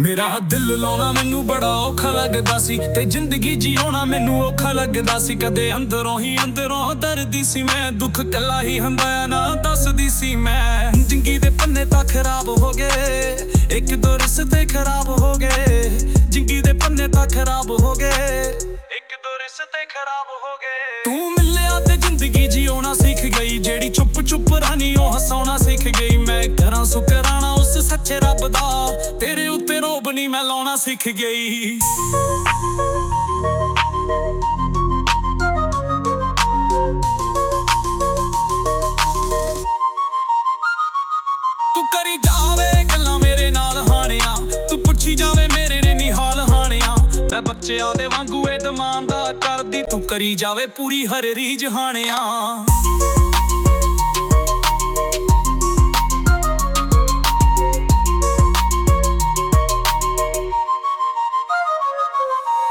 ਮੇਰਾ ਦਿਲ ਲਾਉਣਾ ਮੈਨੂੰ ਬੜਾ ਔਖਾ ਲੱਗਦਾ ਸੀ ਤੇ ਜ਼ਿੰਦਗੀ ਜੀਉਣਾ ਮੈਨੂੰ ਔਖਾ ਲੱਗਦਾ ਸੀ। ਕਦੇ ਅੰਦਰੋਂ ਹੀ ਅੰਦਰੋਂ ਦਰਦੀ ਸੀ ਮੈਂ, ਦੁੱਖ ਕੱਲਾ ਹੀ ਹੰਦਾਇਆ ਨਾ ਦੱਸਦੀ ਸੀ ਮੈਂ। ਜ਼ਿੰਦਗੀ ਦੇ ਪੰਨੇ ਤਾਂ ਖਰਾਬ ਹੋ ਗਏ, ਇੱਕ ਦੋ ਰਿਸ਼ਤੇ ਖਰਾਬ ਹੋ ਗਏ। ਜ਼ਿੰਦਗੀ ਦੇ ਪੰਨੇ ਤਾਂ ਖਰਾਬ ਹੋ ਗਏ, ਇੱਕ ਦੋ ਰਿਸ਼ਤੇ ਖਰਾਬ ਹੋ ਗਏ। ਤੂੰ ਮਿਲਿਆ ਤੇ ਜ਼ਿੰਦਗੀ ਜੀਉਣਾ ਸੀ ਉਹ ਸਿੱਖ ਗਈ ਮੈਂ। ਕਰਾਂ ਸ਼ੁਕਰਾਨਾ ਉਸ ਸੱਚੇ ਰੱਬ ਦਾ। ਤੇਰੇ ਉੱਤੇ ਰੋਬ ਨਹੀਂ ਮੈਂ ਲਾਉਣਾ ਸਿੱਖ ਗਈ। ਤੂੰ ਕਰੀ ਜਾਵੇ ਗੱਲਾਂ ਮੇਰੇ ਨਾਲ ਹਾਣਿਆ। ਤੂੰ ਪੁੱਛੀ ਜਾਵੇ ਮੇਰੇ ਨੇ ਨਿਹਾਲ ਹਾਣਿਆ। ਮੈਂ ਬੱਚਿਆਂ ਦੇ ਵਾਂਗੂ ਇਹ ਦਮਾਂਦਾ ਕਰਦੀ। ਤੂੰ ਕਰੀ ਜਾਵੇ ਪੂਰੀ ਹਰ ਰੀਝ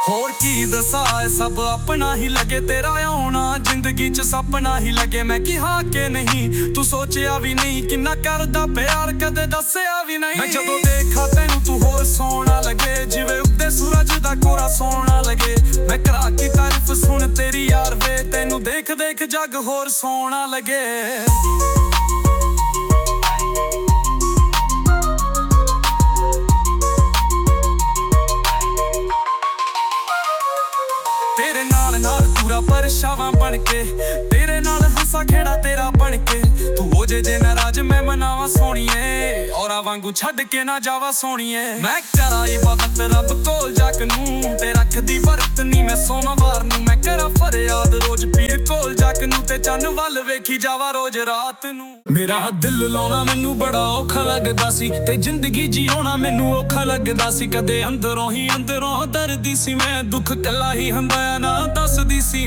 ਹੋਰ ਕੀ ਦੱਸਾਂ ਸਭ ਆਪਣਾ ਹੀ ਲੱਗੇ, ਤੇਰਾ ਆਉਣਾ, ਜ਼ਿੰਦਗੀ 'ਚ ਸੁਪਨਾ ਹੀ ਲੱਗੇ। ਮੈਂ ਕਿਹਾ ਕਿ ਨਹੀਂ? ਤੂੰ ਸੋਚਿਆ ਵੀ ਨਹੀਂ, ਕਿੰਨਾ ਕਰਦਾ ਪਿਆਰ, ਕਦੇ ਦੱਸਿਆ ਵੀ ਨਹੀਂ। ਮੈਂ ਜਦੋਂ ਦੇਖਾ ਤੈਨੂੰ ਤੂੰ ਹੋਰ ਸੋਹਣਾ ਲੱਗੇ, ਜਿਵੇਂ ਉੱਤੇ ਸੂਰਜ ਦਾ ਕੋਰਾ ਸੋਹਣਾ ਲੱਗੇ। ਮੈਂ ਕਰਾ ਕੀ ਤਾਰੀਫ ਸੁਣ ਤੇਰੀ ਯਾਰ ਵੇ, ਤੈਨੂੰ ਦੇਖ ਦੇਖ ਜੱਗ ਹੋਰ ਸੋਹਣਾ ਲੱਗੇ। ਬਣ ਕੇ। ਤੇਰੇ ਨਾਲ ਹੱਸਾ ਖੇੜਾ ਤੇਰਾ ਬਣ ਕੇ। ਤੂੰ ਹੋ ਜੇ ਜੇ ਨਾਰਾਜ਼ ਮੈਂ ਮਨਾਵਾ ਸੋਣੀਏ ਔਰਾ ਵਾਂਗੂ ਛੱਡ ਕੇ ਨਾ ਜਾਵਾ ਸੋਣੀਏ ਮੈਂ ਕਰਾਂ ਇਬਾਦਤ ਰੱਬ ਕੋਲ ਜਾ ਕੇ ਨੂੰ। ਤੇ ਰੱਖਦੀ ਵਰਤ ਨਹੀਂ ਮੈਂ ਸੋਮਵਾਰ ਨੂੰ। ਮੈਂ ਕਰਾਂ ਫਰਿਆਦ ਰੋਜ਼ ਪੀਰ ਕੋਲ ਜਾ ਕੇ ਨੂੰ। ਤੇ ਚੰਨ ਵੱਲ ਵੇਖੀ ਜਾਵਾ ਰੋਜ਼ ਰਾਤ ਨੂੰ। ਮੇਰਾ ਦਿਲ ਲਾਉਣਾ ਮੈਨੂੰ ਬੜਾ ਔਖਾ ਲੱਗਦਾ ਸੀ। ਤੇ ਜ਼ਿੰਦਗੀ ਜਿਉਣਾ ਮੈਨੂੰ ਔਖਾ ਲੱਗਦਾ ਸੀ। ਕਦੇ ਅੰਦਰੋਂ ਹੀ ਅੰਦਰੋਂ ਦਰਦੀ ਸੀ। ਮੈਂ ਦੁੱਖ ਕੱਲਾ ਹੀ ਹੁੰਦਾ ਨਾ ਦੱਸਦੀ ਸੀ।